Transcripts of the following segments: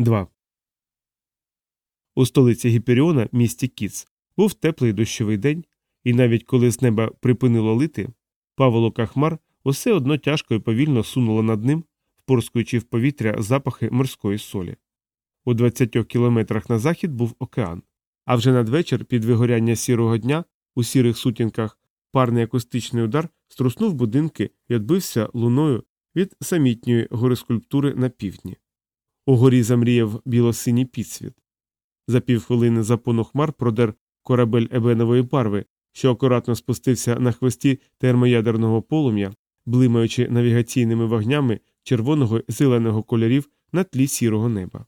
2. У столиці Гіперіона, місті Кіц, був теплий дощовий день, і навіть коли з неба припинило лити, паволока хмар усе одно тяжко і повільно сунуло над ним, впорскуючи в повітря запахи морської солі. У 20 кілометрах на захід був океан, а вже надвечір, під вигоряння сірого дня, у сірих сутінках, парний акустичний удар струснув будинки і відбився луною від самітньої гори скульптури на півдні. Угорі замріяв білосиній підсвіт. За півхвилини запону хмар продер корабель ебенової барви, що акуратно спустився на хвості термоядерного полум'я, блимаючи навігаційними вогнями червоного і зеленого кольорів на тлі сірого неба.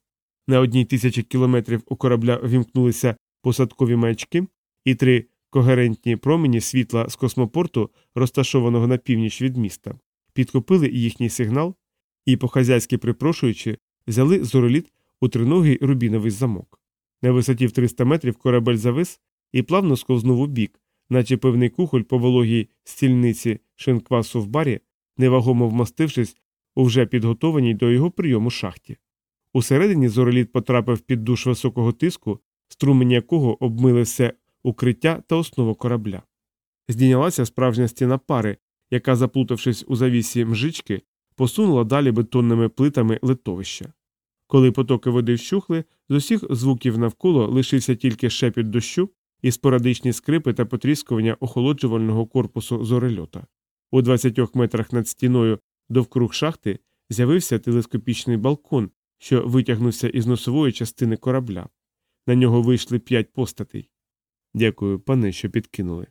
На одній тисячі кілометрів у корабля вімкнулися посадкові маячки, і три когерентні промені світла з космопорту, розташованого на північ від міста, підкопили їхній сигнал і, по-хазяйськи припрошуючи, взяли зороліт у триногий рубіновий замок. На висоті в 300 метрів корабель завис і плавно сковзнув у бік, наче певний кухоль по вологій стільниці шинквасу в барі, невагомо вмостившись у вже підготованій до його прийому шахті. Усередині зороліт потрапив під душ високого тиску, струмені якого обмили все укриття та основу корабля. Здійнялася справжня стіна пари, яка, заплутавшись у завісі мжички, посунула далі бетонними плитами литовища. Коли потоки води вщухли, з усіх звуків навколо лишився тільки шепіт дощу і спорадичні скрипи та потріскування охолоджувального корпусу зорельота. У 20 метрах над стіною довкруг шахти з'явився телескопічний балкон, що витягнувся із носової частини корабля. На нього вийшли п'ять постатей. Дякую, пане, що підкинули.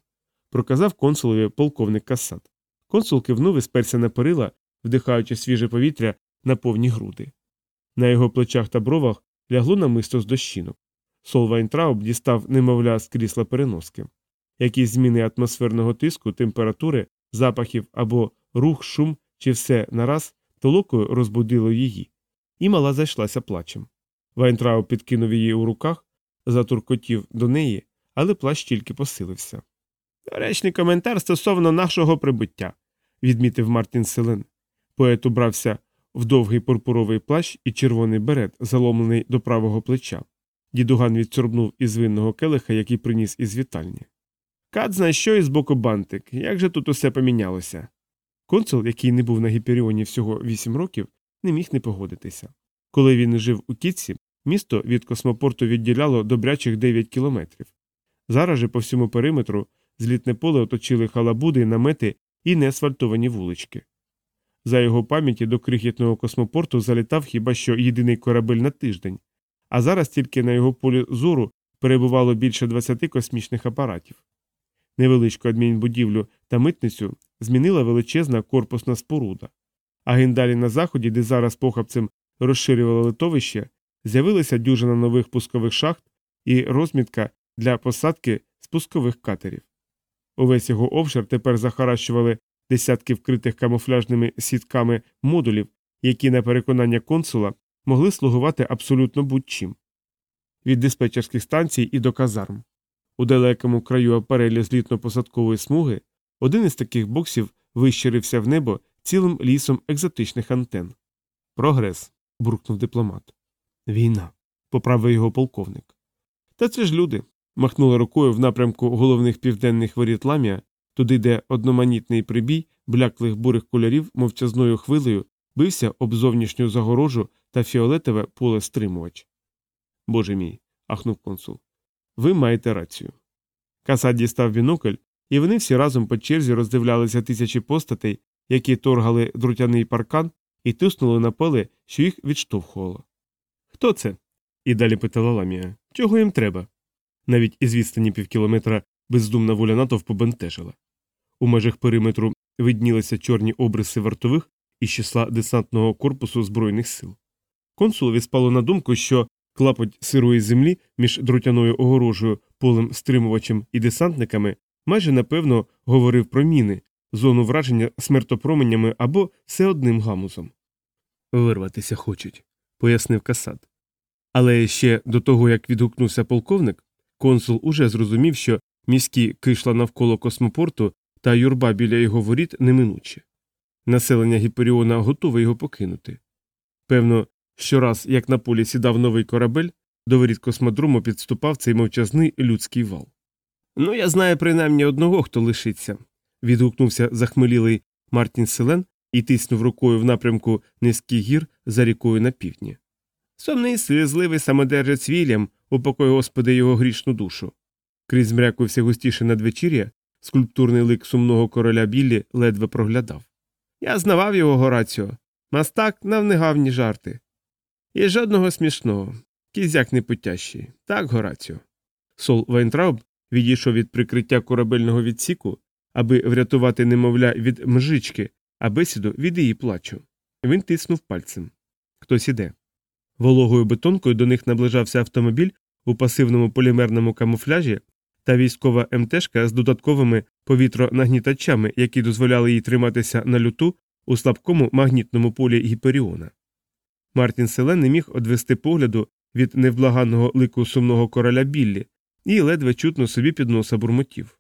Проказав консулові полковник Кассад. Консул кивнув і сперся на перила, вдихаючи свіже повітря на повні груди. На його плечах та бровах лягло намисто з дощинок. Сол Вайнтрауб дістав, немовля, з крісла переноски. Якісь зміни атмосферного тиску, температури, запахів або рух, шум чи все нараз толокою розбудило її, і мала зайшлася плачем. Вайнтрауб підкинув її у руках, затуркотів до неї, але плач тільки посилився. Доречний коментар стосовно нашого прибуття, відмітив Мартін Селен. Поет убрався в довгий пурпуровий плащ і червоний берет, заломлений до правого плеча. Дідуган відсьорбнув із винного келиха, який приніс із вітальні. Кат знає, що і з боку бантик, як же тут усе помінялося. Консул, який не був на Гіперіоні всього вісім років, не міг не погодитися. Коли він жив у Кітці, місто від космопорту відділяло добрячих 9 кілометрів. Зараз же по всьому периметру злітне поле оточили халабуди, намети і неасфальтовані вулички. За його пам'яті до крихітного космопорту залітав хіба що єдиний корабель на тиждень, а зараз тільки на його полі зору перебувало більше 20 космічних апаратів. Невеличку адмінбудівлю та митницю змінила величезна корпусна споруда. А гендалі на заході, де зараз похапцем розширювали литовище, з'явилася дюжина нових пускових шахт і розмітка для посадки спускових катерів. Увесь його обшир тепер захаращували десятки вкритих камуфляжними сітками модулів, які, на переконання консула, могли слугувати абсолютно будь-чим. від диспетчерських станцій і до казарм. У далекому краю апарелі злітно-посадкової смуги один із таких боксів вищирився в небо цілим лісом екзотичних антен. Прогрес. буркнув дипломат. Війна. поправив його полковник. Та це ж люди. махнула рукою в напрямку головних південних воріт ламія, туди, де одноманітний прибій бляклих бурих кольорів мовчазною хвилею бився об зовнішню загорожу та фіолетове поле стримувач. Боже мій. ахнув консул. Ви маєте рацію. Касад дістав бінокль, і вони всі разом по черзі роздивлялися тисячі постатей, які торгали друтяний паркан і тиснули на поле, що їх відштовхувало. Хто це? І далі питала ламія. Чого їм треба? Навіть із відстані півкілометра бездумна воля натовпу бентежила. У межах периметру виднілися чорні обриси вартових із числа десантного корпусу Збройних сил. Консулові спало на думку, що клапоть сирої землі між друтяною огорожею, полем стримувачем і десантниками майже напевно говорив про міни, зону враження смертопроменями або все одним гамузом. Вирватися хочуть, пояснив Касад. Але ще до того, як відгукнувся полковник, консул уже зрозумів, що міські кишла навколо космопорту та юрба біля його воріт неминуче. Населення Гіперіона готове його покинути. Певно, Щораз, як на полі сідав новий корабель, до воріт космодрому підступав цей мовчазний людський вал. Ну, я знаю принаймні одного, хто лишиться. відгукнувся захмелілий Мартін Селен і тиснув рукою в напрямку низьких гір за рікою на півдні. Сумний слізливий самодержець Вільям, упокой Господи його грішну душу. Крізь змрякувався густіше надвечір'я, скульптурний лик сумного короля Біллі ледве проглядав. Я знавав його Гораціо. Мастак на гівняні жарти. І жодного смішного. Кізяк непутящий. Так, Гораціо. Сол Вайнтрауб відійшов від прикриття корабельного відсіку, аби врятувати немовля від мжички, а бесіду від її плачу. Він тиснув пальцем. Хтось іде. Вологою бетонкою до них наближався автомобіль у пасивному полімерному камуфляжі та військова МТшка з додатковими повітронагнітачами, які дозволяли їй триматися на люту у слабкому магнітному полі Гіперіона. Мартін Селен не міг одвести погляду від невблаганного лику сумного короля Біллі і ледве чутно собі під носа бурмотів.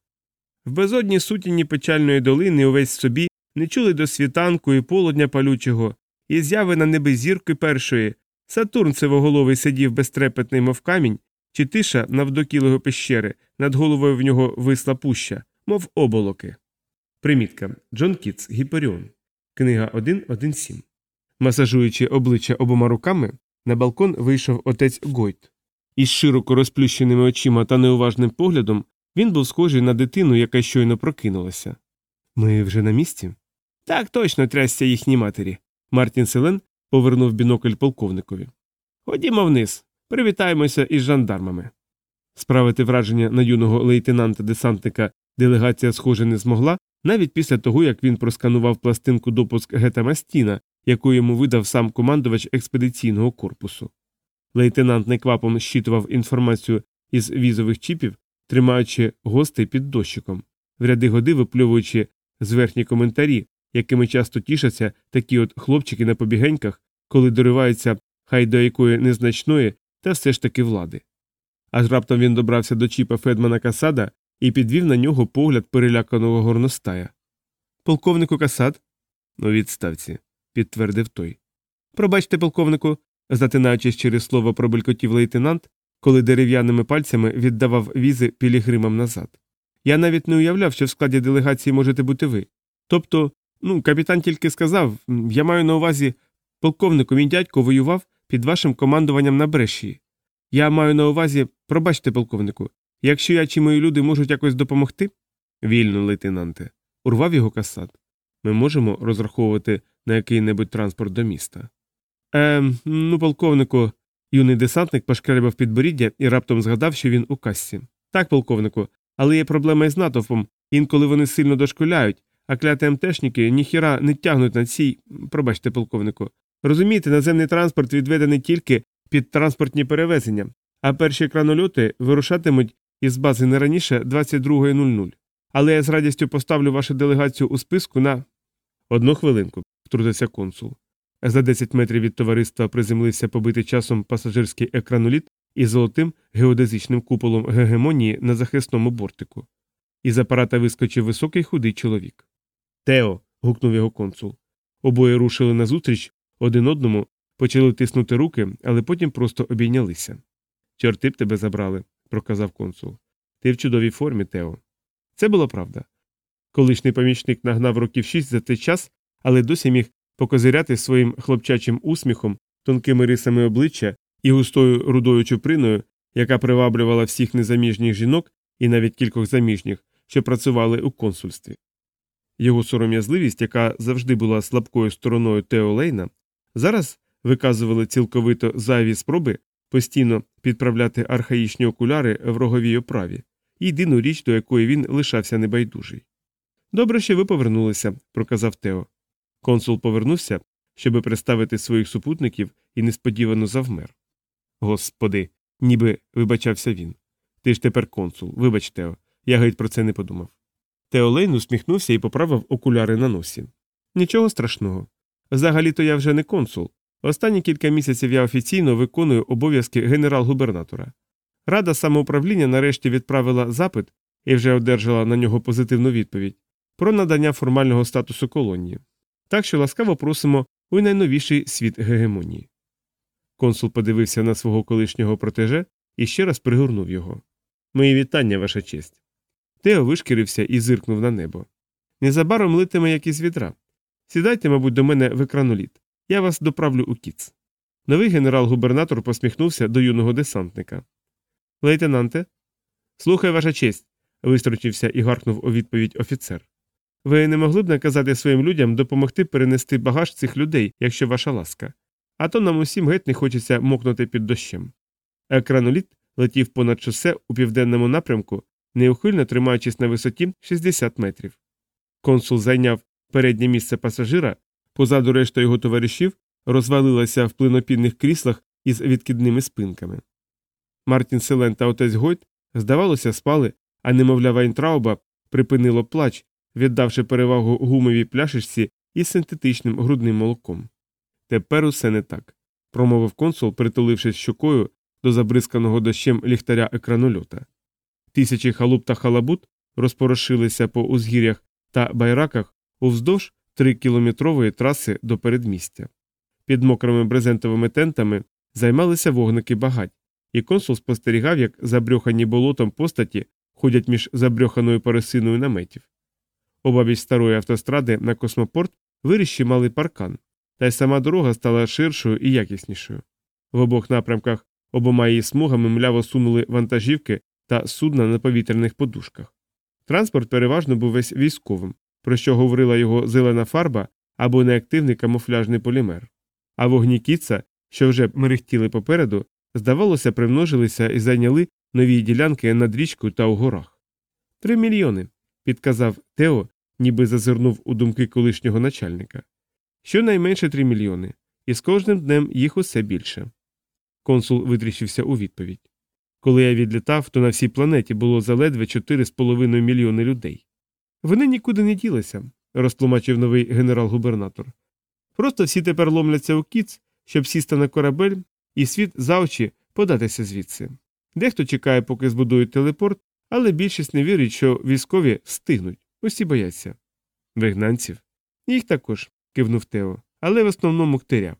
В безодній сутіні печальної долини увесь собі не чули до світанку і полудня палючого, і зяви на небі зірки першої. Сатурн сивоголовий сидів безтрепетний, мов камінь, чи тиша навдокілого пещери, над головою в нього висла пуща, мов оболоки. Примітка Джон Кітс, Гіперіон. Книга 1.1.7. Масажуючи обличчя обома руками, на балкон вийшов отець Гойт. Із широко розплющеними очима та неуважним поглядом він був схожий на дитину, яка щойно прокинулася. Ми вже на місці? Так точно трясся їхній матері. Мартін Селен повернув бінокль полковникові. Ходімо вниз, привітаємося із жандармами. Справити враження на юного лейтенанта десантника делегація, схоже, не змогла, навіть після того, як він просканував пластинку допуск Гета Мастіна, яку йому видав сам командувач експедиційного корпусу. Лейтенант неквапом щитував інформацію із візових чіпів, тримаючи гостей під дощиком, в ряди годи випльовуючи зверхні коментарі, якими часто тішаться такі от хлопчики на побігеньках, коли дориваються хай до якої незначної, та все ж таки влади. Аж раптом він добрався до чіпа Федмана Касада і підвів на нього погляд переляканого горностая. Полковнику Касад? У відставці, підтвердив той. Пробачте, полковнику, затинаючись через слово пробелькотів лейтенант, коли дерев'яними пальцями віддавав візи пілігримам назад. Я навіть не уявляв, що в складі делегації можете бути ви. Тобто, ну, капітан тільки сказав, я маю на увазі, полковнику, мій дядько воював під вашим командуванням на Брешії. Я маю на увазі, пробачте, полковнику, якщо я чи мої люди можуть якось допомогти. Вільно, лейтенанте, урвав його касат. Ми можемо розраховувати на який-небудь транспорт до міста. Ем, ну, полковнику, юний десантник пошкребав підборіддя і раптом згадав, що він у касці. Так, полковнику, але є проблема із натовпом, інколи вони сильно дошкуляють, а кляті МТшники ніхіра не тягнуть на цій, пробачте, полковнику. Розумієте, наземний транспорт відведений тільки під транспортні перевезення, а перші кранольоти вирушатимуть із бази не раніше 22.00. Але я з радістю поставлю вашу делегацію у списку на. Одну хвилинку, втрутився консул. За 10 метрів від товариства приземлився побитий часом пасажирський екраноліт із золотим геодезичним куполом гегемонії на захисному бортику. Із апарата вискочив високий худий чоловік. Тео. гукнув його консул. Обоє рушили назустріч один одному, почали тиснути руки, але потім просто обійнялися. Чорти б тебе забрали, проказав консул. Ти в чудовій формі, Тео. Це була правда. Колишній помічник нагнав років шість за цей час, але досі міг покозиряти своїм хлопчачим усміхом, тонкими рисами обличчя і густою рудою чуприною, яка приваблювала всіх незаміжніх жінок і навіть кількох заміжніх, що працювали у консульстві. Його сором'язливість, яка завжди була слабкою стороною Тео Лейна, зараз виказували цілковито зайві спроби постійно підправляти архаїчні окуляри в роговій оправі, єдину річ, до якої він лишався небайдужий. Добре, що ви повернулися, проказав Тео. Консул повернувся, щоби представити своїх супутників і несподівано завмер. Господи, ніби вибачався він. Ти ж тепер консул, вибач, Тео, я геть про це не подумав. Тео Лейн усміхнувся і поправив окуляри на носі. Нічого страшного. Взагалі то я вже не консул. Останні кілька місяців я офіційно виконую обов'язки генерал-губернатора. Рада самоуправління нарешті відправила запит і вже одержала на нього позитивну відповідь про надання формального статусу колонії. Так що ласкаво просимо у найновіший світ гегемонії. Консул подивився на свого колишнього протеже і ще раз пригорнув його. Мої вітання, ваша честь. Тео вишкірився і зиркнув на небо. Незабаром литиме як із відра. Сідайте, мабуть, до мене в екраноліт. Я вас доправлю у кіц. Новий генерал-губернатор посміхнувся до юного десантника. Лейтенанте, слухай, ваша честь, вистрочився і гаркнув у відповідь офіцер. Ви не могли б наказати своїм людям допомогти перенести багаж цих людей, якщо ваша ласка, а то нам усім геть не хочеться мокнути під дощем. Екраноліт летів понад шосе у південному напрямку, неухильно тримаючись на висоті 60 метрів. Консул зайняв переднє місце пасажира, позаду решта його товаришів розвалилася в плинопідних кріслах із відкидними спинками. Мартін Селен та отець Гойт, здавалося, спали, а немовля Вайнтрауба припинило плач, віддавши перевагу гумовій пляшечці із синтетичним грудним молоком. Тепер усе не так, промовив консул, притулившись щокою до забризканого дощем ліхтаря екранольота. Тисячі халуп та халабут розпорошилися по узгір'ях та байраках уздовж трикілометрової траси до передмістя. Під мокрими брезентовими тентами займалися вогники багать, і консул спостерігав, як забрьохані болотом постаті ходять між забрьоханою парусиною наметів. Обабіч старої автостради на космопорт виріші мали паркан, та й сама дорога стала ширшою і якіснішою. В обох напрямках обома її смугами мляво сунули вантажівки та судна на повітряних подушках. Транспорт переважно був весь військовим, про що говорила його зелена фарба або неактивний камуфляжний полімер. А вогні кіца, що вже мерехтіли попереду, здавалося, примножилися і зайняли нові ділянки над річкою та у горах. Три мільйони, підказав Тео, ніби зазирнув у думки колишнього начальника. Щонайменше три мільйони, і з кожним днем їх усе більше. Консул витріщився у відповідь. Коли я відлітав, то на всій планеті було заледве 4,5 мільйони людей. Вони нікуди не ділися, розтлумачив новий генерал-губернатор. Просто всі тепер ломляться у кіц, щоб сісти на корабель і світ за очі податися звідси. Дехто чекає, поки збудують телепорт, але більшість не вірить, що військові встигнуть, усі бояться. Вигнанців. Їх також, кивнув Тео, але в основному ктиря.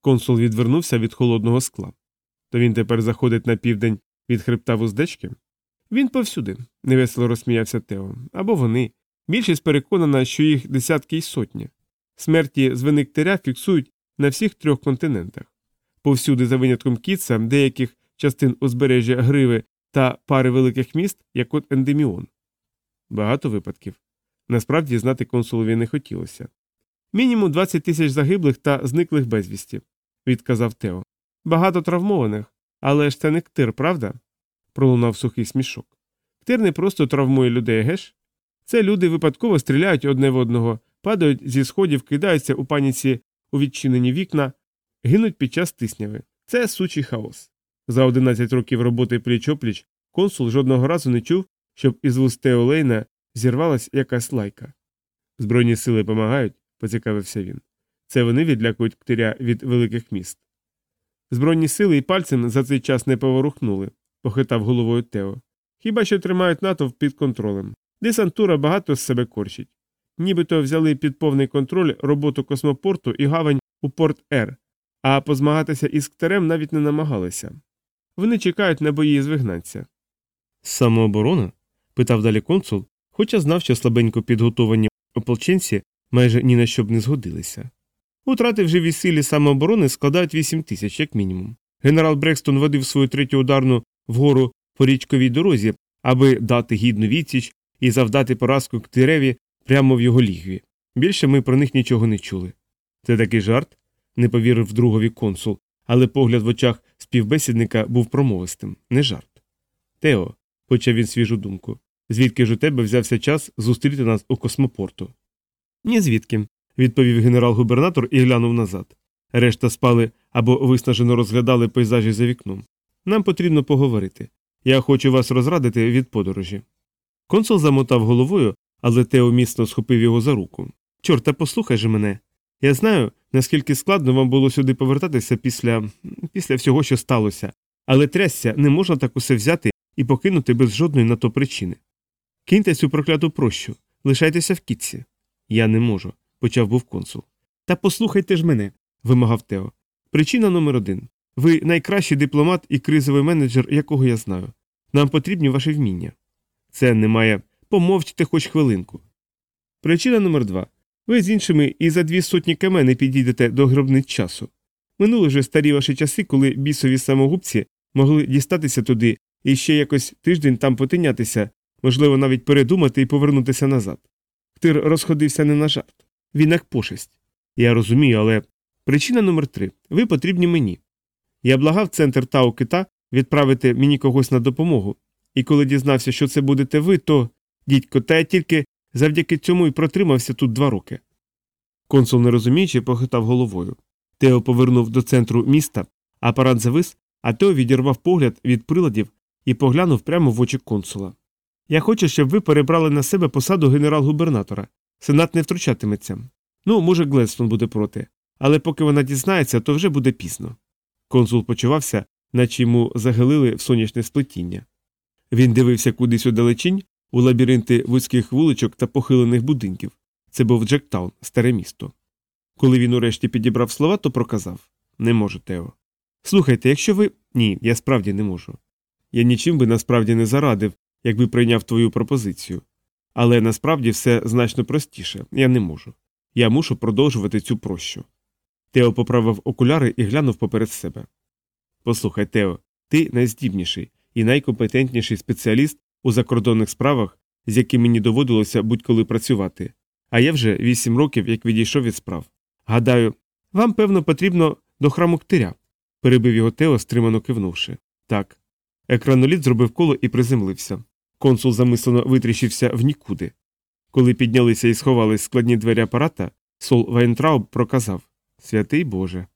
Консул відвернувся від холодного скла. То він тепер заходить на південь від хребта вуздечки? Він повсюди, невесело розсміявся Тео. Або вони. Більшість переконана, що їх десятки й сотні. Смерті з виниктиря фіксують на всіх трьох континентах. Повсюди, за винятком Кітса, деяких частин узбережжя гриви та пари великих міст, як от ендеміон. Багато випадків. Насправді знати консулові не хотілося. Мінімум 20 тисяч загиблих та зниклих безвісті, відказав Тео. Багато травмованих, але ж це не ктир, правда? Пролунав сухий смішок. Ктир не просто травмує людей, геш? Це люди випадково стріляють одне в одного, падають зі сходів, кидаються у паніці у відчинені вікна, гинуть під час тисняви. Це сучий хаос. За 11 років роботи пліч опліч консул жодного разу не чув, щоб із вуст Тео Лейна зірвалась якась лайка. Збройні сили помагають, поцікавився він. Це вони відлякують ктиря від великих міст. Збройні сили і пальцем за цей час не поворухнули, похитав головою Тео. Хіба що тримають натовп під контролем. Десантура багато з себе корчить. Нібито взяли під повний контроль роботу космопорту і гавань у порт Р, а позмагатися із ктарем навіть не намагалися. Вони чекають на бої з вигнанця. Самооборона? питав далі консул, хоча знав, що слабенько підготовані ополченці майже ні на що б не згодилися. Утрати в живій силі самооборони складають 8 тисяч, як мінімум. Генерал Брекстон водив свою третю ударну вгору по річковій дорозі, аби дати гідну відсіч і завдати поразку ктиреві прямо в його лігві. Більше ми про них нічого не чули. Це такий жарт? не повірив другові консул, але погляд в очах співбесідника був промовистим, не жарт. Тео, почав він свіжу думку, звідки ж у тебе взявся час зустріти нас у космопорту? Ні звідки, відповів генерал-губернатор і глянув назад. Решта спали або виснажено розглядали пейзажі за вікном. Нам потрібно поговорити. Я хочу вас розрадити від подорожі. Консул замотав головою, але Тео міцно схопив його за руку. Чорта, послухай же мене. Я знаю, наскільки складно вам було сюди повертатися після після всього, що сталося, але трясся не можна так усе взяти і покинути без жодної на то причини. Киньте цю прокляту прощу, лишайтеся в кітці. Я не можу, почав був консул. Та послухайте ж мене, вимагав Тео. Причина номер один Ви найкращий дипломат і кризовий менеджер, якого я знаю. Нам потрібні ваші вміння. Це немає. Помовчте хоч хвилинку. Причина номер два. Ви з іншими і за дві сотні км не підійдете до гробниць часу. Минули вже старі ваші часи, коли бісові самогубці могли дістатися туди і ще якось тиждень там потинятися, можливо, навіть передумати і повернутися назад. Ктир розходився не на жарт. Він як пошесть. Я розумію, але причина номер три ви потрібні мені. Я благав центр Тау Кита відправити мені когось на допомогу, і коли дізнався, що це будете ви, то, дідько, та я тільки завдяки цьому і протримався тут два роки. Консул, не розуміючи, похитав головою. Тео повернув до центру міста, апарат завис, а Тео відірвав погляд від приладів і поглянув прямо в очі консула. Я хочу, щоб ви перебрали на себе посаду генерал-губернатора. Сенат не втручатиметься. Ну, може, Гледстон буде проти, але поки вона дізнається, то вже буде пізно. Консул почувався, наче йому загилили в сонячне сплетіння. Він дивився кудись у далечінь, у лабіринти вузьких вуличок та похилених будинків. Це був Джектаун, старе місто. Коли він урешті підібрав слова, то проказав Не можу, Тео. Слухайте, якщо ви. Ні, я справді не можу. Я нічим би насправді не зарадив, якби прийняв твою пропозицію. Але насправді все значно простіше я не можу. Я мушу продовжувати цю прощу. Тео поправив окуляри і глянув поперед себе. Послухай, Тео, ти найздібніший і найкомпетентніший спеціаліст у закордонних справах, з яким мені доводилося будь-коли працювати. А я вже вісім років як відійшов від справ. Гадаю, вам, певно, потрібно до храму ктиря, перебив його Тео, стримано кивнувши. Так. Екраноліт зробив коло і приземлився. Консул замислено витріщився в нікуди. Коли піднялися і сховались складні двері апарата, Сол Вайнтрауб проказав Святий Боже.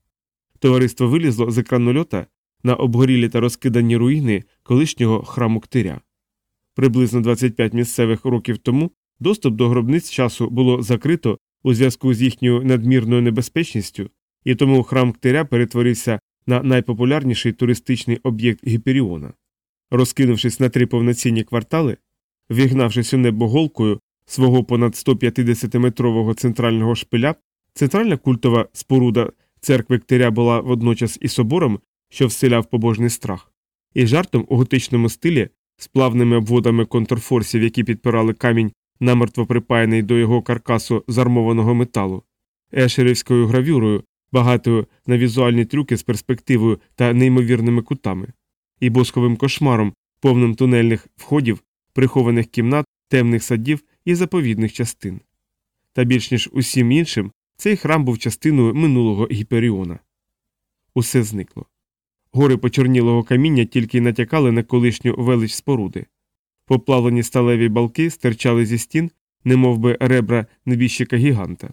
Товариство вилізло з екранольота на обгорілі та розкидані руїни колишнього храму ктиря. Приблизно 25 місцевих років тому доступ до гробниць часу було закрито у зв'язку з їхньою надмірною небезпечністю, і тому храм ктиря перетворився на найпопулярніший туристичний об'єкт Гіперіона. Розкинувшись на три повноцінні квартали, вігнавшись у небо голкою свого понад 150-метрового центрального шпиля, центральна культова споруда церкви ктиря була водночас і собором, що вселяв побожний страх, і жартом у готичному стилі з плавними обводами контрфорсів, які підпирали камінь намертво припаяний до його каркасу з армованого металу, ешерівською гравюрою, багатою на візуальні трюки з перспективою та неймовірними кутами, і босковим кошмаром, повним тунельних входів, прихованих кімнат, темних садів і заповідних частин. Та більш ніж усім іншим, цей храм був частиною минулого гіперіона. Усе зникло. Гори почорнілого каміння тільки натякали на колишню велич споруди. Поплавлені сталеві балки стирчали зі стін, немов би ребра небіжчика гіганта.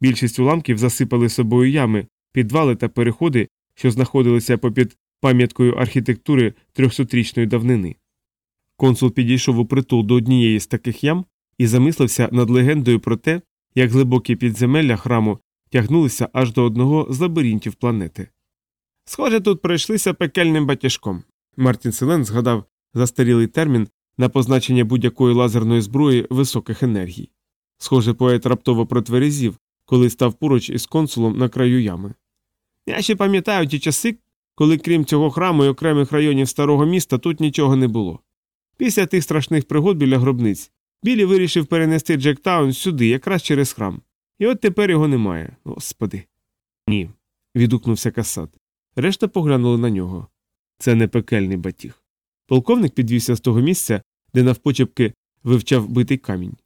Більшість уламків засипали собою ями, підвали та переходи, що знаходилися попід пам'яткою архітектури трьохсотрічної давнини. Консул підійшов у притул до однієї з таких ям і замислився над легендою про те, як глибокі підземелля храму тягнулися аж до одного з лабіринтів планети. Схоже, тут пройшлися пекельним батяжком. Мартін Селен згадав застарілий термін на позначення будь-якої лазерної зброї високих енергій. Схоже, поет раптово протверезів, коли став поруч із консулом на краю ями. Я ще пам'ятаю ті часи, коли крім цього храму і окремих районів старого міста тут нічого не було. Після тих страшних пригод біля гробниць Білі вирішив перенести Джектаун сюди, якраз через храм. І от тепер його немає. Господи. Ні. відгукнувся Касат. Решта поглянули на нього. Це не пекельний батіг. Полковник підвівся з того місця, де навпочепки вивчав битий камінь,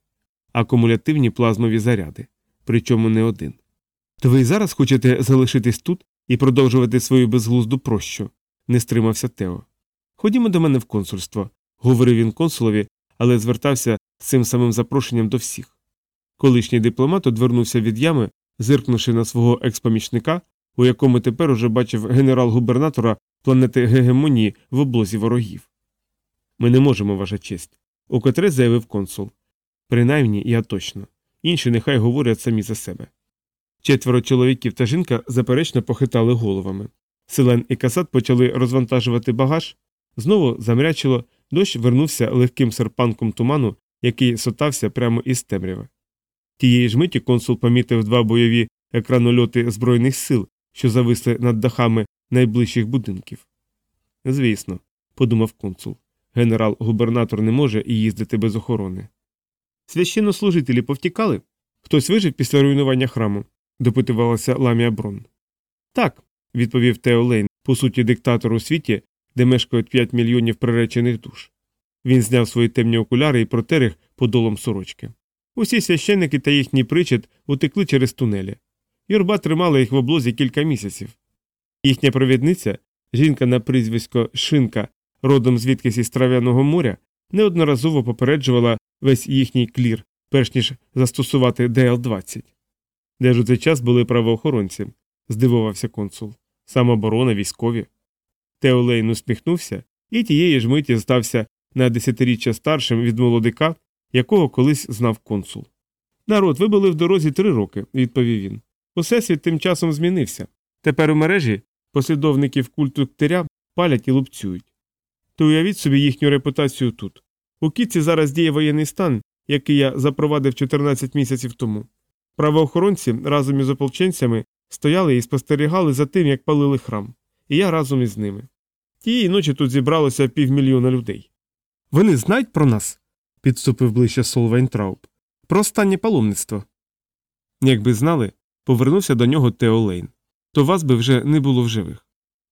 акумулятивні плазмові заряди, причому не один. То ви й зараз хочете залишитись тут і продовжувати свою безглузду прощу, не стримався Тео. Ходімо до мене в консульство, говорив він консулові, але звертався з цим самим запрошенням до всіх. Колишній дипломат одвернувся від ями, зиркнувши на свого експомічника, у якому тепер уже бачив генерал-губернатора планети Гегемонії в облозі ворогів. Ми не можемо, ваша честь, укотре заявив консул. Принаймні, я точно. Інші нехай говорять самі за себе. Четверо чоловіків та жінка заперечно похитали головами. Селен і Касат почали розвантажувати багаж. Знову замрячило, дощ вернувся легким серпанком туману, який сотався прямо із темряви. Тієї ж миті консул помітив два бойові екранольоти Збройних сил, що зависли над дахами найближчих будинків. Звісно, подумав консул. Генерал-губернатор не може і їздити без охорони. Священнослужителі повтікали? Хтось вижив після руйнування храму? допитувалася Ламія Брон. Так, відповів Тео Лейн, по суті, диктатор у світі, де мешкають 5 мільйонів приречених душ. Він зняв свої темні окуляри і протер їх подолом сорочки. Усі священники та їхній причет утекли через тунелі. Юрба тримала їх в облозі кілька місяців. Їхня провідниця, жінка на прізвисько Шинка, родом звідкись із Трав'яного моря, неодноразово попереджувала весь їхній клір, перш ніж застосувати ДЛ-20. Де ж у цей час були правоохоронці? здивувався консул. Самооборона, військові. Тео Лейн усміхнувся і тієї ж миті стався на десятиріччя старшим від молодика, якого колись знав консул. Народ, ви були в дорозі три роки, відповів він. Усесвіт тим часом змінився. Тепер у мережі послідовників культу ктиря палять і лупцюють. То уявіть собі їхню репутацію тут. У Кітці зараз діє воєнний стан, який я запровадив 14 місяців тому. Правоохоронці разом із ополченцями стояли і спостерігали за тим, як палили храм, і я разом із ними. Тієї ночі тут зібралося півмільйона людей. Вони знають про нас? підступив ближче Сол Вайнтрауб. Про останнє паломництво. Якби знали, повернувся до нього Тео Лейн. То вас би вже не було в живих.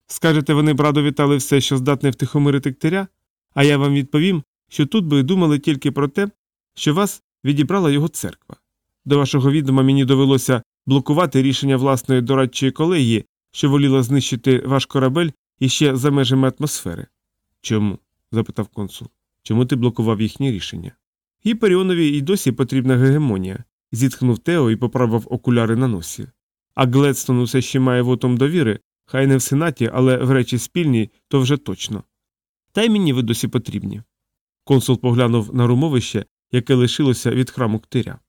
Скажете, вони б радо вітали все, що здатне втихомирити ктиря, а я вам відповім, що тут би думали тільки про те, що вас відібрала його церква. До вашого відома мені довелося блокувати рішення власної дорадчої колегії, що воліла знищити ваш корабель іще за межами атмосфери. Чому? запитав консул. Чому ти блокував їхні рішення? Гіперіонові й досі потрібна гегемонія, зітхнув Тео і поправив окуляри на носі. А Гледстон усе ще має вотом довіри, хай не в сенаті, але в речі спільній, то вже точно. Та й мені ви досі потрібні. Консул поглянув на румовище, яке лишилося від храму ктиря.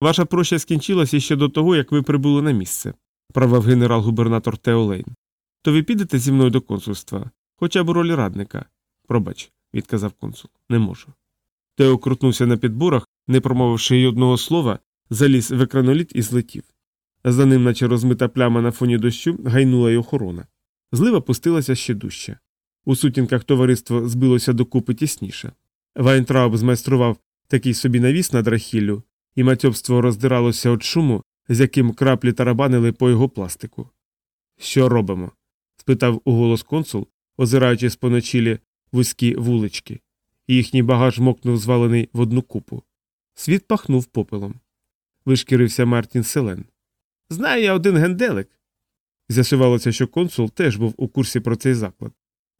Ваша проща скінчилася ще до того, як ви прибули на місце, правив генерал-губернатор Тео Лейн. То ви підете зі мною до консульства, хоча б у ролі радника. Пробач, відказав консул, не можу. Тео крутнувся на підборах, не промовивши й одного слова, заліз в екраноліт і злетів. За ним, наче розмита пляма на фоні дощу, гайнула й охорона. Злива пустилася ще дужче. У сутінках товариство збилося докупи тісніше. Вайнтрауб змайстрував такий собі навіс над Рахіллю, і матьобство роздиралося від шуму, з яким краплі тарабанили по його пластику. Що робимо? спитав уголос консул, озираючись поночілі вузькі вулички. Їхній багаж мокнув звалений в одну купу. Світ пахнув попелом. Вишкірився Мартін Селен. Знаю я один генделик. З'ясувалося, що консул теж був у курсі про цей заклад.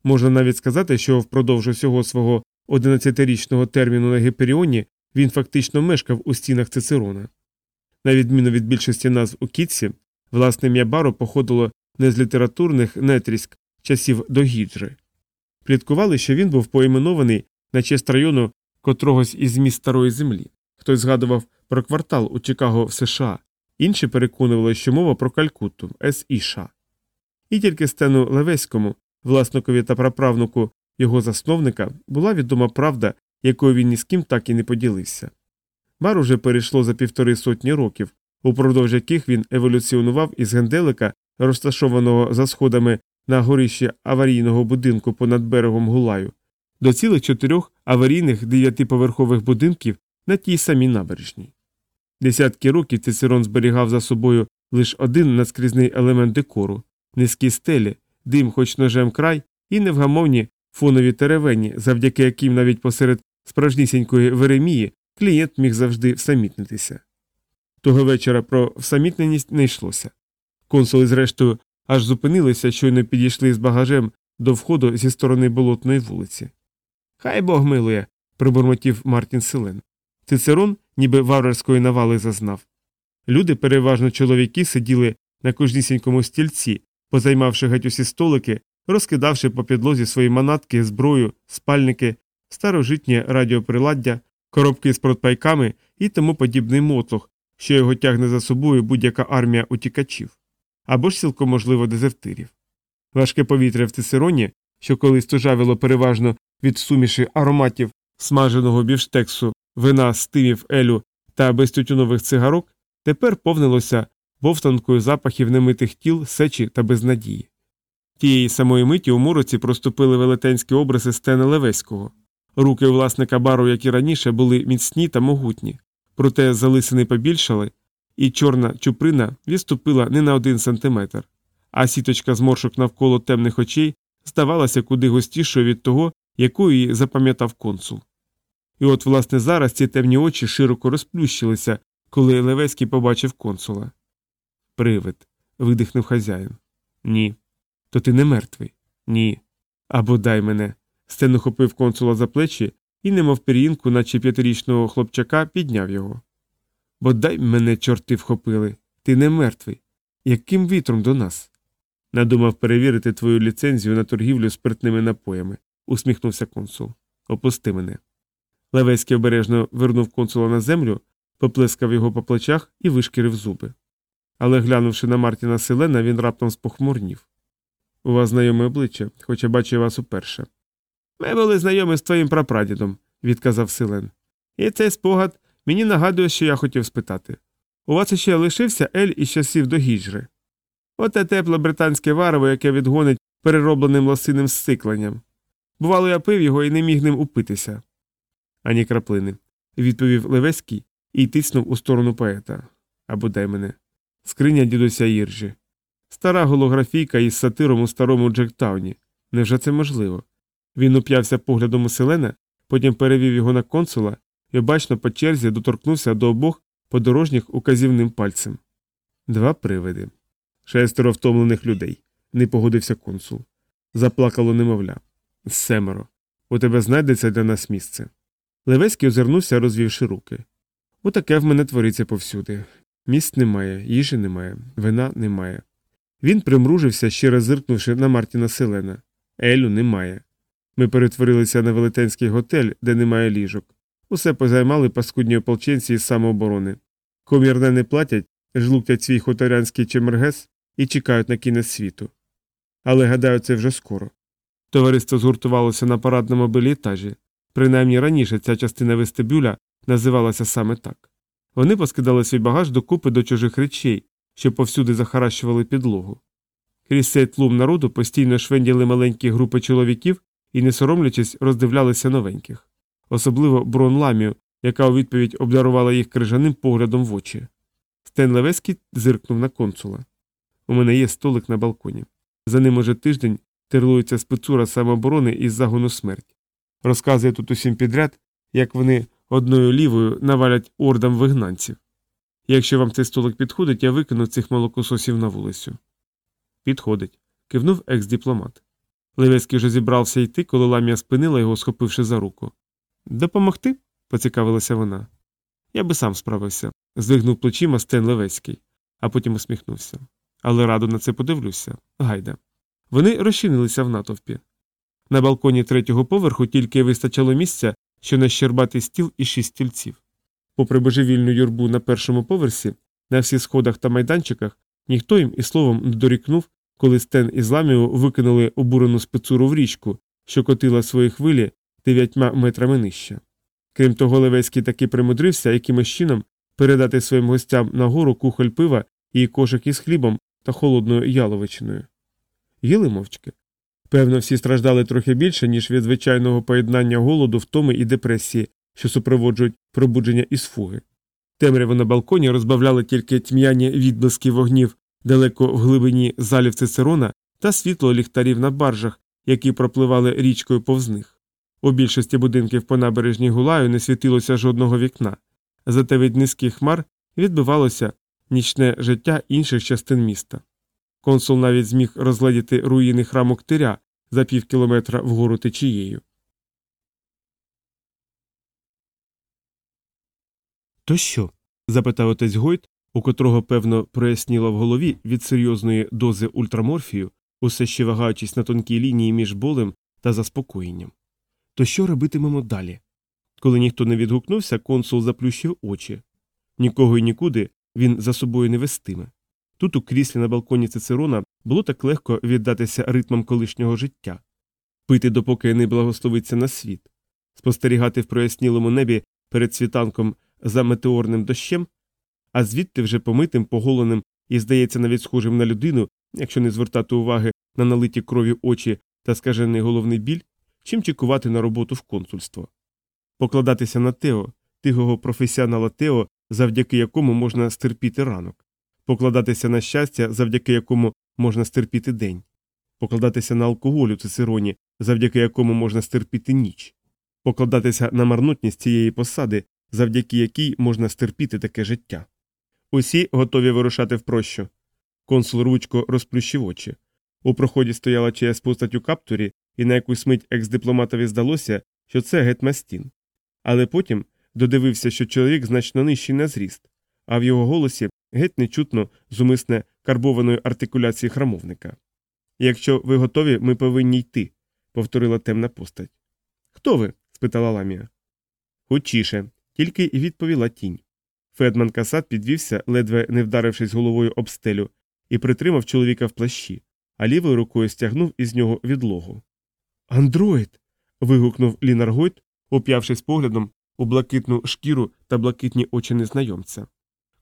Можна навіть сказати, що впродовж усього свого 11-річного терміну на Гіперіоні він фактично мешкав у стінах Цицерона. На відміну від більшості назв у Кітсі, власне ім'я Баро походило не з літературних нетріськ часів до гіджри. Пліткували, що він був поіменований на честь району котрогось із міст Старої Землі. Хтось згадував про квартал у Чикаго в США, інші переконували, що мова про Калькутту С.І.Ш. І тільки Стену Левеському, власникові та праправнуку його засновника, була відома правда, якою він ні з ким так і не поділився. Бар уже перейшло за півтори сотні років, упродовж яких він еволюціонував із генделика, розташованого за сходами на горищі аварійного будинку понад берегом Гулаю, до цілих чотирьох аварійних дев'ятиповерхових будинків на тій самій набережній. Десятки років Цицерон зберігав за собою лише один наскрізний елемент декору низькі стелі, дим хоч ножем край і невгамовні фонові теревені, завдяки яким навіть посеред справжнісінької Веремії клієнт міг завжди всамітнитися. Того вечора про всамітненість не йшлося. Консули, зрештою, аж зупинилися, щойно підійшли з багажем до входу зі сторони болотної вулиці. Хай Бог милує, пробурмотів Мартін Селен. Цицерон, ніби варварської навали зазнав. Люди, переважно чоловіки, сиділи на кожнісінькому стільці, позаймавши геть усі столики, розкидавши по підлозі свої манатки, зброю, спальники, старожитнє радіоприладдя, коробки з протпайками і тому подібний мотлох, що його тягне за собою будь-яка армія утікачів або ж цілком можливо дезертирів. Важке повітря в Цицероні, що колись тужавило переважно від суміші ароматів смаженого бівштексу, вина, стимів, елю та безтютюнових цигарок, тепер повнилося бовтанкою запахів немитих тіл, сечі та безнадії. Тієї самої миті у мороці проступили велетенські образи Стена Левеського. Руки власника бару, як і раніше, були міцні та могутні, проте залисини побільшали, і чорна чуприна відступила не на один сантиметр, а сіточка зморшок навколо темних очей здавалася куди густішою від того, яку її запам'ятав консул. І от, власне, зараз ці темні очі широко розплющилися, коли Левеський побачив консула. Привид. видихнув хазяїн. Ні. То ти не мертвий? Ні. Або дай мене. Стен ухопив консула за плечі і, немов пір'їнку, наче п'ятирічного хлопчака, підняв його. Бодай мене чорти вхопили. Ти не мертвий. Яким вітром до нас? Надумав перевірити твою ліцензію на торгівлю спиртними напоями, усміхнувся консул. Опусти мене. Левецький обережно вернув консула на землю, поплескав його по плечах і вишкірив зуби. Але, глянувши на Мартіна Селена, він раптом спохмурнів. У вас знайоме обличчя, хоча бачу вас уперше. Ми були знайомі з твоїм прапрадідом, відказав Селен. І цей спогад мені нагадує, що я хотів спитати. У вас іще лишився Ель із часів до гіджри. Оте тепле британське варево, яке відгонить переробленим лосиним сцикленням. Бувало, я пив його і не міг ним упитися. Ані краплини, відповів Левеський і тиснув у сторону поета. Або дай мене. Скриня дідуся Іржі. Стара голографійка із сатиром у старому Джектауні. Невже це можливо? Він уп'явся поглядом у селена, потім перевів його на консула і обачно по черзі доторкнувся до обох подорожніх указівним пальцем. Два привиди. Шестеро втомлених людей. Не погодився консул. Заплакало немовля. Семеро. У тебе знайдеться для нас місце. Левецький озирнувся, розвівши руки. Отаке в мене твориться повсюди. Місць немає, їжі немає, вина немає. Він примружився, ще раз зиркнувши на Мартіна Селена. Елю немає. Ми перетворилися на велетенський готель, де немає ліжок. Усе позаймали паскудні ополченці із самооборони. Комірне не платять, жлуктять свій хуторянський чемергес і чекають на кінець світу. Але гадаю, це вже скоро. Товариство згуртувалося на парадному белітажі. Принаймні раніше ця частина вестибюля називалася саме так. Вони поскидали свій багаж докупи до чужих речей, що повсюди захаращували підлогу. Крізь цей тлум народу постійно швенділи маленькі групи чоловіків і, не соромлячись, роздивлялися новеньких, особливо Брон Ламію, яка у відповідь обдарувала їх крижаним поглядом в очі. Стен Левеський зиркнув на консула. У мене є столик на балконі. За ним уже тиждень терлується спецура самооборони із загону смерть. Розказує тут усім підряд, як вони одною лівою навалять ордам вигнанців. Якщо вам цей столик підходить, я викину цих молокососів на вулицю. Підходить. кивнув екс-дипломат. Левецький вже зібрався йти, коли ламія спинила його, схопивши за руку. Допомогти? поцікавилася вона. Я би сам справився, здвигнув плечима Стен Левецький, а потім усміхнувся. Але радо на це подивлюся. Гайда. Вони розчинилися в натовпі. На балконі третього поверху тільки вистачало місця, що на щербатий стіл і шість стільців. Попри божевільну юрбу на першому поверсі, на всіх сходах та майданчиках, ніхто їм і словом не дорікнув, коли Стен і Зламіо викинули обурену спецуру в річку, що котила свої хвилі дев'ятьма метрами нижче. Крім того, Левецький таки примудрився якимось чином передати своїм гостям нагору кухоль пива і кошик із хлібом та холодною яловичиною. Їли мовчки. Певно, всі страждали трохи більше, ніж від звичайного поєднання голоду, втоми і депресії, що супроводжують пробудження із фуги. Темряву на балконі розбавляли тільки тьмяні відблиски вогнів далеко в глибині залів Цицерона та світло ліхтарів на баржах, які пропливали річкою повз них. У більшості будинків по набережній Гулаю не світилося жодного вікна, зате від низьких хмар відбивалося нічне життя інших частин міста. Консул навіть зміг розгледіти руїни храму ктиря за пів кілометра вгору течією. То що? запитав отець Гойт, у котрого, певно, проясніло в голові від серйозної дози ультраморфію, усе ще вагаючись на тонкій лінії між болем та заспокоєнням. То що робитимемо далі? Коли ніхто не відгукнувся, консул заплющив очі. Нікого й нікуди він за собою не вестиме. Тут, у кріслі на балконі Цицерона, було так легко віддатися ритмам колишнього життя, пити, допоки не благословиться на світ, спостерігати в прояснілому небі перед світанком за метеорним дощем, а звідти вже помитим, поголеним і, здається, навіть схожим на людину, якщо не звертати уваги на налиті крові очі та скажений головний біль, чим чекувати на роботу в консульство. Покладатися на Тео, тихого професіонала Тео, завдяки якому можна стерпіти ранок, покладатися на щастя, завдяки якому можна стерпіти день, покладатися на алкоголь у цицероні, завдяки якому можна стерпіти ніч, покладатися на марнотність цієї посади, завдяки якій можна стерпіти таке життя. Усі готові вирушати в прощу. Консул ручко розплющив очі. У проході стояла чиясь постать у каптурі, і на якусь мить екс-дипломатові здалося, що це гетмастін. Але потім додивився, що чоловік значно нижчий на зріст, а в його голосі геть не чутно зумисне карбованої артикуляції храмовника. Якщо ви готові, ми повинні йти, повторила темна постать. Хто ви? спитала ламія. Хучіше, тільки й відповіла тінь. Федман Касат підвівся, ледве не вдарившись головою об стелю, і притримав чоловіка в плащі, а лівою рукою стягнув із нього відлогу. Андроїд. вигукнув Лінар Гойт, уп'явшись поглядом у блакитну шкіру та блакитні очі незнайомця.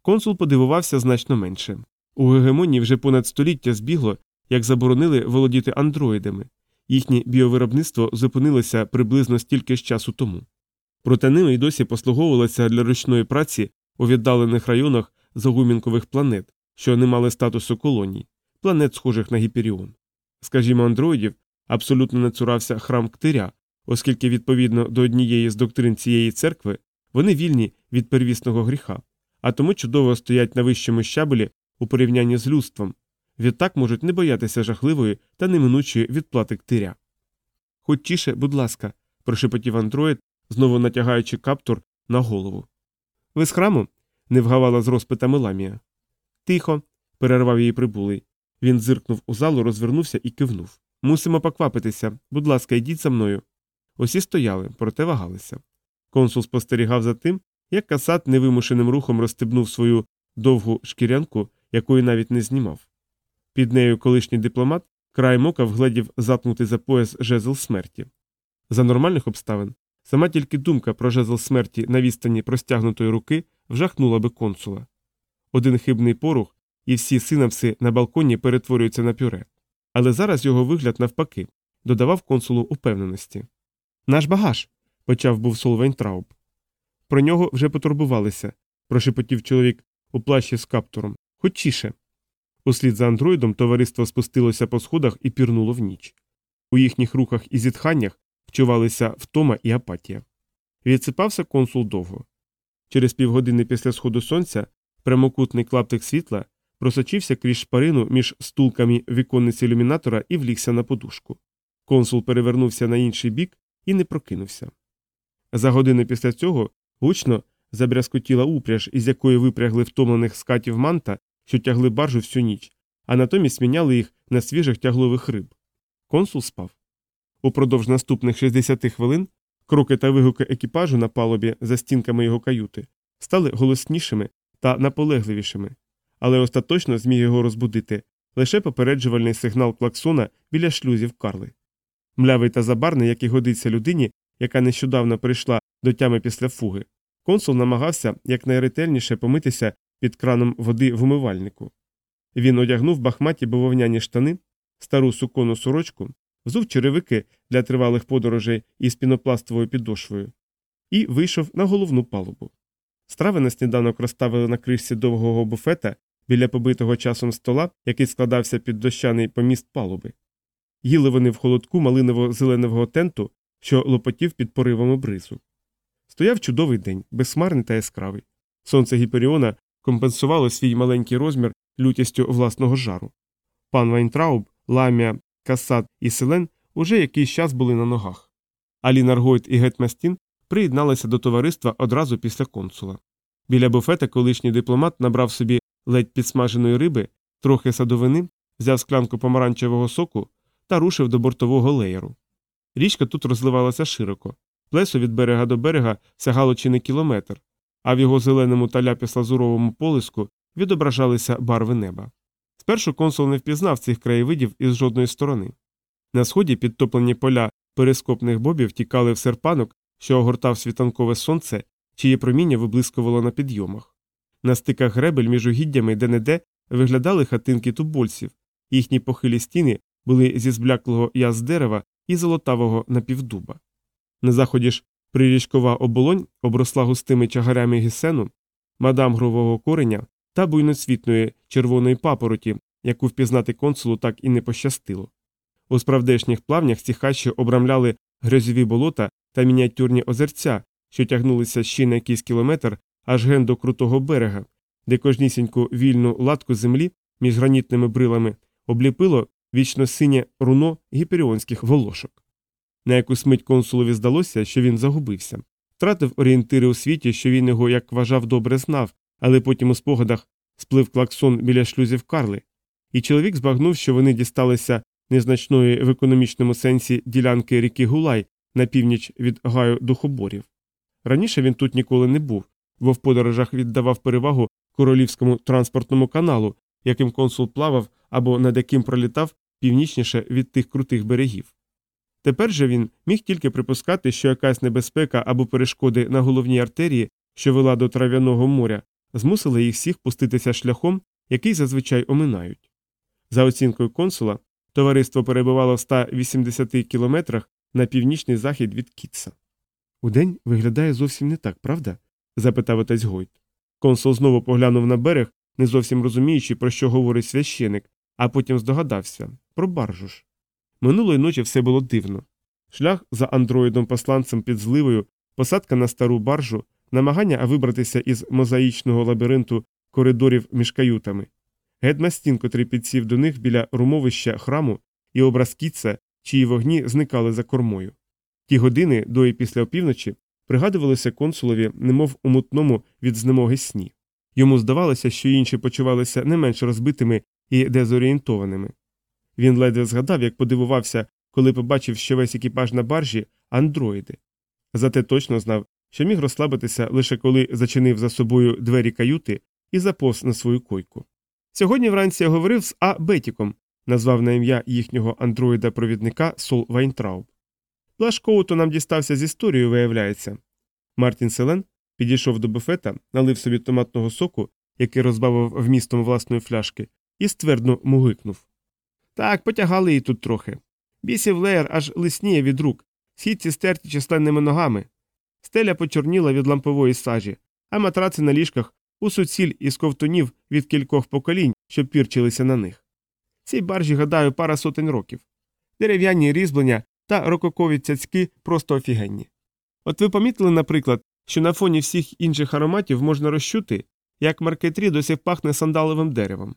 Консул подивувався значно менше. У гегемонії вже понад століття збігло, як заборонили володіти андроїдами, їхнє біовиробництво зупинилося приблизно стільки ж часу тому. Проте ними й досі послуговувалося для ручної праці у віддалених районах загумінкових планет, що не мали статусу колоній, планет, схожих на гіперіон. Скажімо, андроїдів абсолютно не цурався храм ктиря, оскільки, відповідно до однієї з доктрин цієї церкви, вони вільні від первісного гріха, а тому чудово стоять на вищому щабелі у порівнянні з людством, відтак можуть не боятися жахливої та неминучої відплати ктиря. Хочіше, будь ласка, прошепотів андроїд, знову натягаючи каптур на голову. Ви з храму? не вгавала з розпитами ламія. Тихо, перервав її прибулий. Він зиркнув у залу, розвернувся і кивнув. Мусимо поквапитися. Будь ласка, йдіть за мною. Усі стояли, проте вагалися. Консул спостерігав за тим, як касат невимушеним рухом розстебнув свою довгу шкірянку, якої навіть не знімав. Під нею колишній дипломат край мока вгледів заткнутий за пояс жезл смерті. За нормальних обставин сама тільки думка про жезл смерті на відстані простягнутої руки вжахнула би консула. Один хибний порух, і всі синапси на балконі перетворюються на пюре. Але зараз його вигляд, навпаки, додавав консулу упевненості. Наш багаж. почав був Солвейнтрауб. Про нього вже потурбувалися, прошепотів чоловік у плащі з каптуром. Хочіше. Услід за андроїдом товариство спустилося по сходах і пірнуло в ніч. У їхніх рухах і зітханнях вчувалися втома і апатія. Відсипався консул довго. Через півгодини після сходу сонця прямокутний клаптик світла просочився крізь шпарину між стулками віконниць ілюмінатора і влігся на подушку. Консул перевернувся на інший бік і не прокинувся. За годину після цього гучно забрязкотіла упряж, із якої випрягли втомлених скатів манта, що тягли баржу всю ніч, а натомість міняли їх на свіжих тяглових риб. Консул спав. Упродовж наступних 60 хвилин кроки та вигуки екіпажу на палубі за стінками його каюти стали голоснішими та наполегливішими, але остаточно зміг його розбудити лише попереджувальний сигнал клаксона біля шлюзів Карли. Млявий та забарний, як і годиться людині, яка нещодавно прийшла до тями після фуги, консул намагався якнайретельніше помитися під краном води в умивальнику. Він одягнув бахматі бововняні штани, стару сукону сорочку, взув черевики для тривалих подорожей із пінопластовою підошвою і вийшов на головну палубу. Страви на сніданок розставили на кришці довгого буфета біля побитого часом стола, який складався під дощаний поміст палуби. Їли вони в холодку малиново-зеленого тенту, що лопотів під поривами бризу. Стояв чудовий день, безхмарний та яскравий. Сонце Гіперіона компенсувало свій маленький розмір лютістю власного жару. Пан Вайнтрауб, ламія, Кассад і Селен уже якийсь час були на ногах. А Ленар Гойт і Гет Мастін приєдналися до товариства одразу після консула. Біля буфета колишній дипломат набрав собі ледь підсмаженої риби, трохи садовини, взяв склянку помаранчевого соку та рушив до бортового леєру. Річка тут розливалася широко, плесо від берега до берега сягало чи не кілометр, а в його зеленому та ляпіс-лазуровому полиску відображалися барви неба. Спершу консул не впізнав цих краєвидів із жодної сторони. На сході підтоплені поля перископних бобів тікали в серпанок, що огортав світанкове сонце, чиє проміння виблискувало на підйомах. На стиках гребель між угіддями де не де виглядали хатинки тубольців, їхні похилі стіни були зі збляклого яз дерева і золотавого напівдуба. На заході ж прирічкова оболонь обросла густими чагарями гісену, мадамгрового кореня та буйноцвітної червоної папороті, яку впізнати консулу так і не пощастило. У справдешніх плавнях ці хащі обрамляли грязьові болота та мініатюрні озерця, що тягнулися ще на якийсь кілометр аж ген до крутого берега, де кожнісіньку вільну латку землі між гранітними брилами обліпило вічно синє руно гіперіонських волошок. На якусь мить консулові здалося, що він загубився, втратив орієнтири у світі, що він його, як вважав, добре знав, але потім у спогадах сплив клаксон біля шлюзів Карли, і чоловік збагнув, що вони дісталися незначної в економічному сенсі ділянки ріки Гулай на північ від гаю духоборів. Раніше він тут ніколи не був, бо в подорожах віддавав перевагу королівському транспортному каналу, яким консул плавав або над яким пролітав північніше від тих крутих берегів. Тепер же він міг тільки припускати, що якась небезпека або перешкоди на головній артерії, що вела до трав'яного моря, змусили їх всіх пуститися шляхом, який зазвичай оминають. За оцінкою консула, товариство перебувало в 180 кілометрах на північний захід від Кітса. Удень виглядає зовсім не так, правда? запитав отець Гойт. Консул знову поглянув на берег, не зовсім розуміючи, про що говорить священик, а потім здогадався про баржу ж. Минулої ночі все було дивно. Шлях за андроїдом посланцем під зливою, посадка на стару баржу, намагання вибратися із мозаїчного лабіринту коридорів між каютами, гетмастін, котрий підсів до них біля румовища храму, і образ кіца, чиї вогні зникали за кормою. Ті години до і після опівночі пригадувалися консулові, немов у мутному від знемоги сні. Йому здавалося, що інші почувалися не менш розбитими і дезорієнтованими. Він ледве згадав, як подивувався, коли побачив, що весь екіпаж на баржі андроїди. Зате точно знав, що міг розслабитися лише коли зачинив за собою двері каюти і заповз на свою койку. Сьогодні вранці я говорив з А. Бетіком, назвав на ім'я їхнього андроїда-провідника Сол Вайнтрауб. Плашкоут нам дістався з історією, виявляється. Мартін Селен підійшов до буфета, налив собі томатного соку, який розбавив вмістом власної фляшки, і ствердно мугикнув. Так, потягали її тут трохи. Бісів леєр аж лисніє від рук, східці стерті численними ногами. Стеля почорніла від лампової сажі, а матраци на ліжках у суціль із ковтунів від кількох поколінь, що пірчилися на них. Цій баржі, гадаю, пара сотень років. Дерев'яні різьблення та рококові цяцьки просто офігенні. От ви помітили, наприклад, що на фоні всіх інших ароматів можна розчути, як маркетрі досі пахне сандаловим деревом.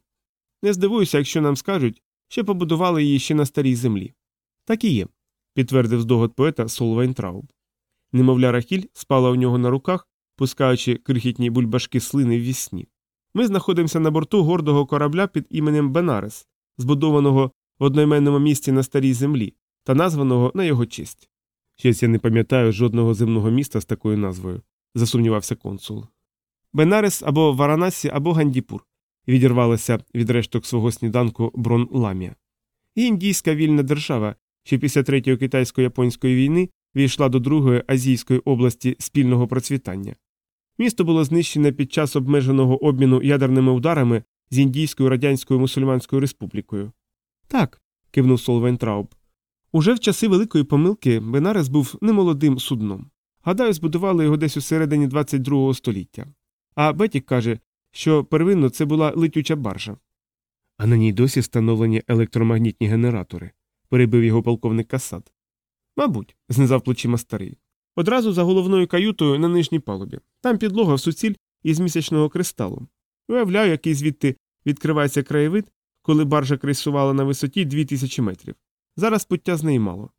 Не здивуюся, якщо нам скажуть, що побудували її ще на старій землі. Так і є, підтвердив здогад поета Сол Вайнтрауб. Немовля Рахіль спала у нього на руках, пускаючи крихітні бульбашки слини в вісні. Ми знаходимося на борту гордого корабля під іменем Бенарес, збудованого в одноіменному місті на старій землі та названого на його честь. Щось я не пам'ятаю жодного земного міста з такою назвою, засумнівався консул. Бенарес або Варанасі, або Гандіпур, відірвалася від решток свого сніданку Брон Ламія. І індійська вільна держава, що після третьої китайсько-японської війни війшла до другої азійської області спільного процвітання. Місто було знищене під час обмеженого обміну ядерними ударами з Індійською радянською мусульманською республікою. Так, кивнув Солвейнтрауб. Уже в часи великої помилки Бенарес був немолодим судном. Гадаю, збудували його десь у середині 22 століття. А Бетік каже, що первинно це була летюча баржа. А на ній досі встановлені електромагнітні генератори, перебив його полковник Касат. Мабуть, знизав плечима старий. Одразу за головною каютою на нижній палубі. Там підлога в суціль із місячного кристалу. Уявляю, який звідти відкривається краєвид, коли баржа крейсувала на висоті 2000 метрів. Зараз пуття з неї мало.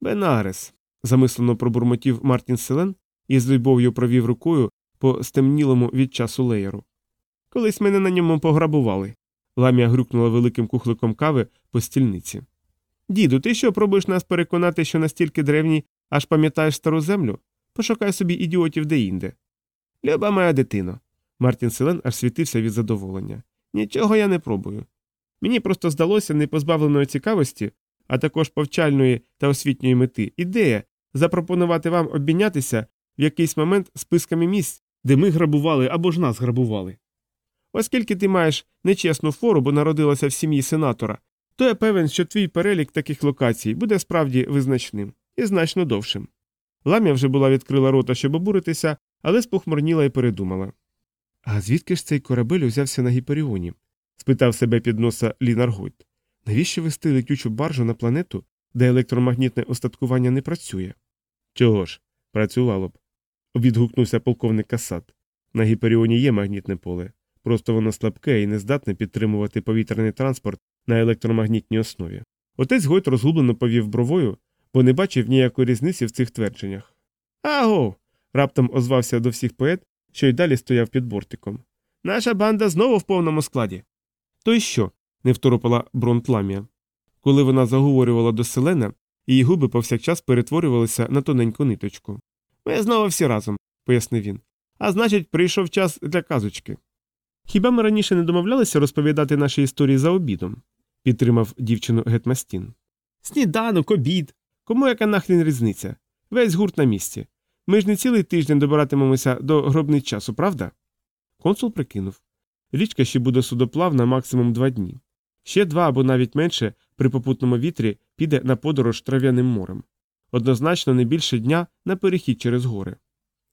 Бенарес. замислено пробурмотів Мартін Селен і з любов'ю провів рукою по стемнілому від часу леєру. Колись мене на ньому пограбували. Ламія грюкнула великим кухликом кави по стільниці. Діду, ти що пробуєш нас переконати, що настільки древній, аж пам'ятаєш стару землю? Пошукай собі ідіотів деінде. Люба моя дитино. Мартін Селен аж світився від задоволення. Нічого я не пробую. Мені просто здалося непозбавленої цікавості, а також повчальної та освітньої мети, ідея запропонувати вам обмінятися в якийсь момент списками місць, де ми грабували або ж нас грабували. Оскільки ти маєш нечесну фору, бо народилася в сім'ї сенатора, то я певен, що твій перелік таких локацій буде справді визначним і значно довшим. Ламія вже була відкрила рота, щоб обуритися, але спохмурніла і передумала. А звідки ж цей корабель узявся на Гіперіоні? спитав себе під носа Лінар Гойт. Навіщо вести летючу баржу на планету, де електромагнітне остаткування не працює? Чого ж, працювало б. відгукнувся полковник Касат. На Гіперіоні є магнітне поле, просто воно слабке і не здатне підтримувати повітряний транспорт на електромагнітній основі. Отець Гойт розгублено повів бровою, бо не бачив ніякої різниці в цих твердженнях. Аго. раптом озвався до всіх поет, що й далі стояв під бортиком. Наша банда знову в повному складі. То й що? не второпала Бронт Ламія. Коли вона заговорювала до селена, її губи повсякчас перетворювалися на тоненьку ниточку. Ми знову всі разом, пояснив він. А значить, прийшов час для казочки. Хіба ми раніше не домовлялися розповідати наші історії за обідом? Підтримав дівчину Гетмастін. Сніданок, обід. Кому яка нахрін різниця? Весь гурт на місці. Ми ж не цілий тиждень добиратимемося до гробниць часу, правда? Консул прикинув. Річка ще буде судоплавна максимум два дні. Ще два або навіть менше при попутному вітрі піде на подорож трав'яним морем. Однозначно не більше дня на перехід через гори.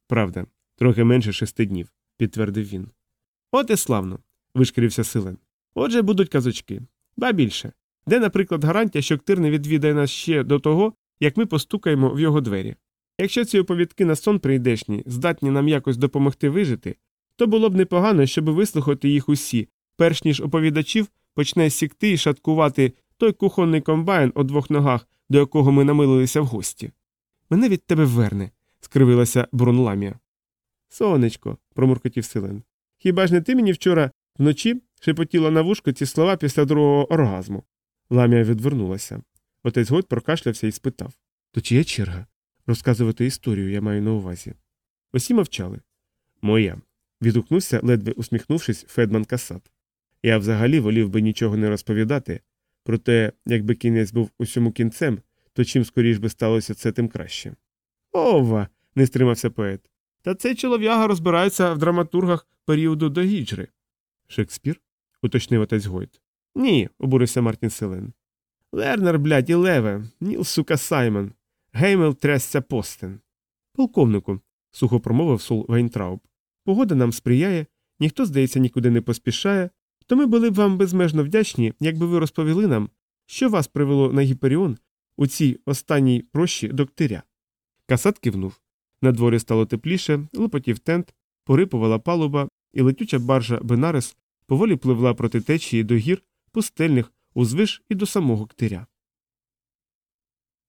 Правда, трохи менше шести днів, підтвердив він. От і славно, вишкірився Силен. Отже, будуть казочки. Ба більше. Де, наприклад, гарантія, що ктир не відвідає нас ще до того, як ми постукаємо в його двері. Якщо ці оповідки на сон прийдешні здатні нам якось допомогти вижити, то було б непогано, щоб вислухати їх усі, перш ніж оповідачів почне сікти і шаткувати той кухонний комбайн у двох ногах, до якого ми намилилися в гості. Мене від тебе верне, скривилася Брунламія. Сонечко, промуркотів Силен. Хіба ж не ти мені вчора вночі шепотіла на вушко ці слова після другого оргазму? Ламія відвернулася. Отець Гойт прокашлявся і спитав То чия черга? Розказувати історію я маю на увазі. Усі мовчали. Моя. відгукнувся, ледве усміхнувшись, Федман Касат. Я взагалі волів би нічого не розповідати, проте, якби кінець був усьому кінцем, то чим скоріш би сталося це, тим краще. Ова. не стримався поет. Та цей чолов'яга розбирається в драматургах періоду до гіджри. Шекспір? уточнив отець Гойт. Ні, обурився Мартін Селен. Лернер, блядь, і Леве, Ніл, сука, Саймон. Геймел, трясця, Постен. Полковнику, сухо промовив Сол Вайнтрауб. Погода нам сприяє, ніхто, здається, нікуди не поспішає, то ми були б вам безмежно вдячні, якби ви розповіли нам, що вас привело на Гіперіон у цій останній прощі до ктиря. Кассад кивнув. На дворі стало тепліше, лопотів тент, порипувала палуба, і летюча баржа Бенарес поволі пливла проти течії до гір, пустельних, узвиш і до самого ктиря.